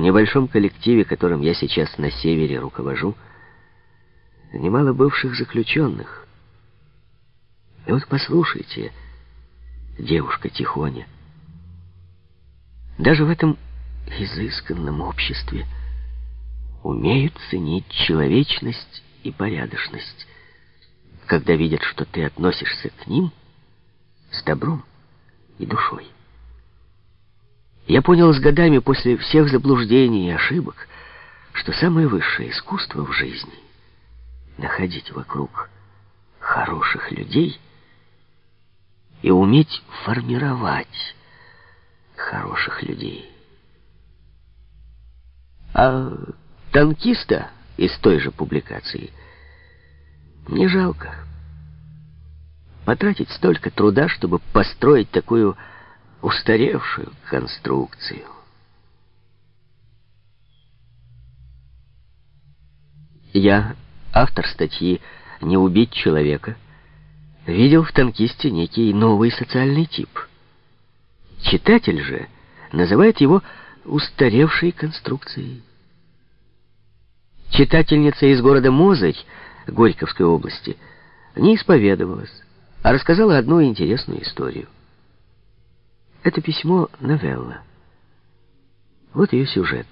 В небольшом коллективе, которым я сейчас на севере руковожу, немало бывших заключенных. И вот послушайте, девушка Тихоня, даже в этом изысканном обществе умеют ценить человечность и порядочность, когда видят, что ты относишься к ним с добром и душой. Я понял с годами после всех заблуждений и ошибок, что самое высшее искусство в жизни — находить вокруг хороших людей и уметь формировать хороших людей. А танкиста из той же публикации не жалко. Потратить столько труда, чтобы построить такую устаревшую конструкцию. Я, автор статьи «Не убить человека», видел в танкисте некий новый социальный тип. Читатель же называет его устаревшей конструкцией. Читательница из города Мозырь, Горьковской области, не исповедовалась, а рассказала одну интересную историю. Это письмо — новелла. Вот ее сюжет.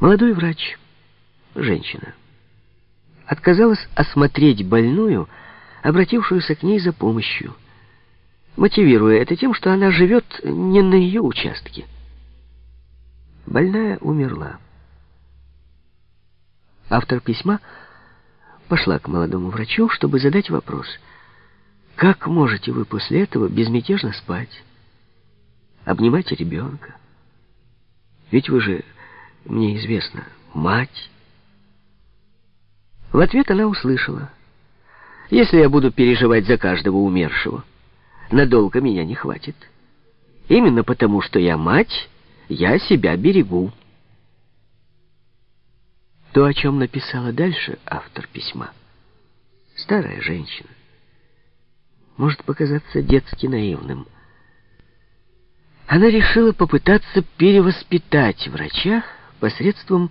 Молодой врач, женщина, отказалась осмотреть больную, обратившуюся к ней за помощью, мотивируя это тем, что она живет не на ее участке. Больная умерла. Автор письма пошла к молодому врачу, чтобы задать вопрос — как можете вы после этого безмятежно спать? Обнимать ребенка? Ведь вы же, мне известно, мать. В ответ она услышала. Если я буду переживать за каждого умершего, надолго меня не хватит. Именно потому, что я мать, я себя берегу. То, о чем написала дальше автор письма, старая женщина может показаться детски наивным. Она решила попытаться перевоспитать врача посредством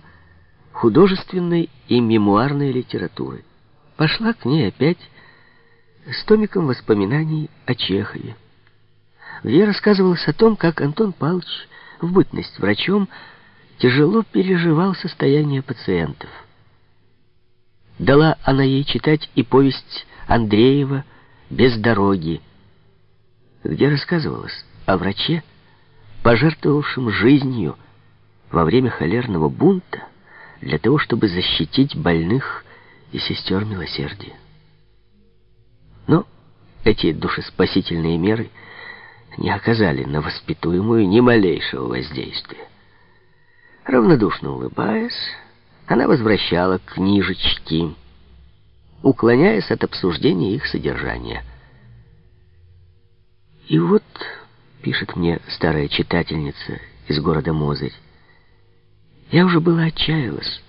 художественной и мемуарной литературы. Пошла к ней опять с томиком воспоминаний о Чехове, где рассказывалось о том, как Антон Павлович в бытность врачом тяжело переживал состояние пациентов. Дала она ей читать и повесть Андреева без дороги, где рассказывалось о враче, пожертвовавшем жизнью во время холерного бунта для того, чтобы защитить больных и сестер милосердия. Но эти душеспасительные меры не оказали на воспитуемую ни малейшего воздействия. Равнодушно улыбаясь, она возвращала книжечки, уклоняясь от обсуждения их содержания. И вот, пишет мне старая читательница из города Мозырь, я уже была отчаялась,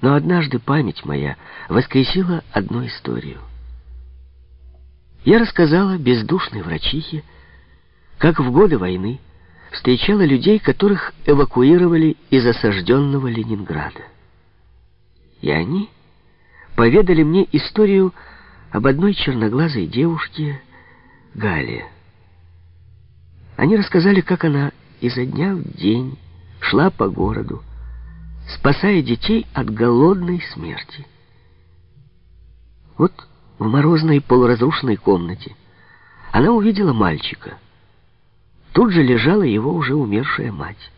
но однажды память моя воскресила одну историю. Я рассказала бездушной врачихе, как в годы войны встречала людей, которых эвакуировали из осажденного Ленинграда. И они поведали мне историю об одной черноглазой девушке Гале. Они рассказали, как она изо дня в день шла по городу, спасая детей от голодной смерти. Вот в морозной полуразрушенной комнате она увидела мальчика. Тут же лежала его уже умершая мать.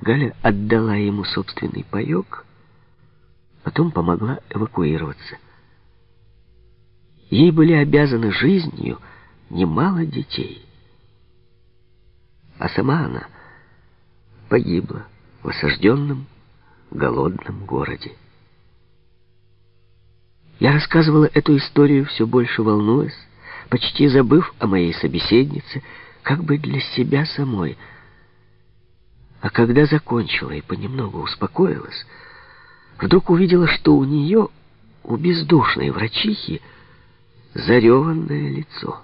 Галя отдала ему собственный паёк, потом помогла эвакуироваться. Ей были обязаны жизнью немало детей. А сама она погибла в осажденном, голодном городе. Я рассказывала эту историю все больше волнуясь, почти забыв о моей собеседнице, как бы для себя самой. А когда закончила и понемногу успокоилась, вдруг увидела, что у нее, у бездушной врачихи, зареванное лицо.